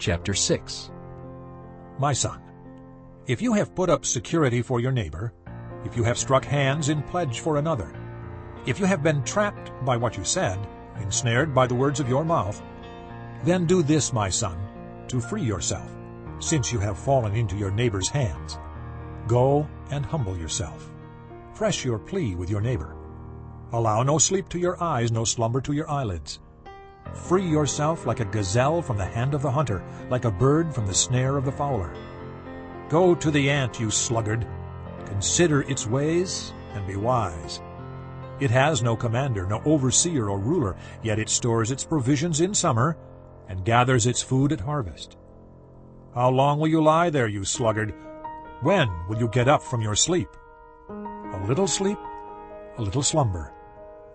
Chapter 6 My son, if you have put up security for your neighbor, if you have struck hands in pledge for another, if you have been trapped by what you said, ensnared by the words of your mouth, then do this, my son, to free yourself, since you have fallen into your neighbor's hands. Go and humble yourself. Press your plea with your neighbor. Allow no sleep to your eyes, no slumber to your eyelids. Free yourself like a gazelle from the hand of the hunter, like a bird from the snare of the fowler. Go to the ant, you sluggard. Consider its ways and be wise. It has no commander, no overseer or ruler, yet it stores its provisions in summer and gathers its food at harvest. How long will you lie there, you sluggard? When will you get up from your sleep? A little sleep, a little slumber,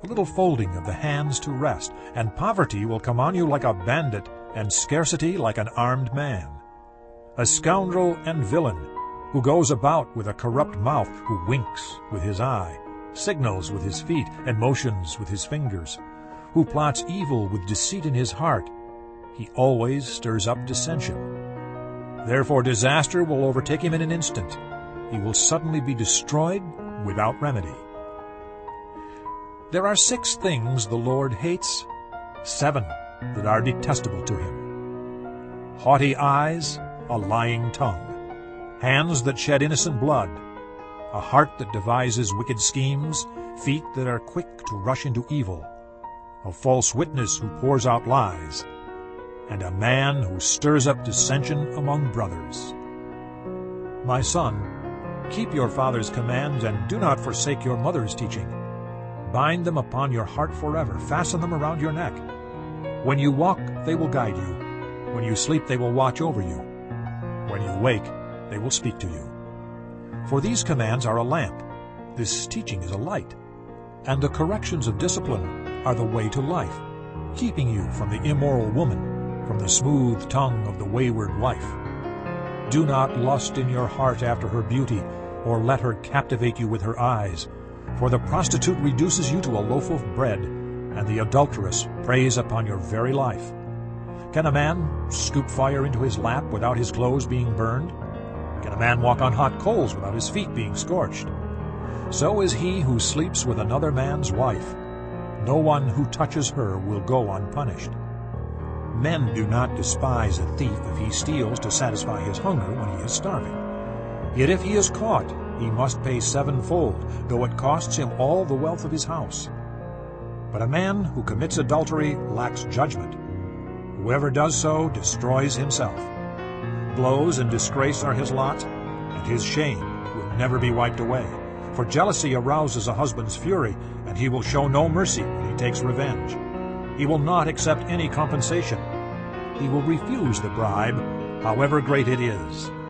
a little folding of the hands to rest, and poverty will come on you like a bandit, and scarcity like an armed man. A scoundrel and villain, who goes about with a corrupt mouth, who winks with his eye, signals with his feet, and motions with his fingers, who plots evil with deceit in his heart, he always stirs up dissension. Therefore disaster will overtake him in an instant. He will suddenly be destroyed without remedy. There are six things the Lord hates, seven that are detestable to him. Haughty eyes, a lying tongue, hands that shed innocent blood, a heart that devises wicked schemes, feet that are quick to rush into evil, a false witness who pours out lies, and a man who stirs up dissension among brothers. My son, keep your father's commands and do not forsake your mother's teaching. Bind them upon your heart forever. Fasten them around your neck. When you walk, they will guide you. When you sleep, they will watch over you. When you wake, they will speak to you. For these commands are a lamp. This teaching is a light. And the corrections of discipline are the way to life, keeping you from the immoral woman, from the smooth tongue of the wayward wife. Do not lust in your heart after her beauty, or let her captivate you with her eyes, for the prostitute reduces you to a loaf of bread, and the adulteress preys upon your very life. Can a man scoop fire into his lap without his clothes being burned? Can a man walk on hot coals without his feet being scorched? So is he who sleeps with another man's wife. No one who touches her will go unpunished. Men do not despise a thief if he steals to satisfy his hunger when he is starving. Yet if he is caught, he must pay sevenfold, though it costs him all the wealth of his house. But a man who commits adultery lacks judgment. Whoever does so destroys himself. Blows and disgrace are his lot, and his shame will never be wiped away. For jealousy arouses a husband's fury, and he will show no mercy when he takes revenge. He will not accept any compensation. He will refuse the bribe, however great it is.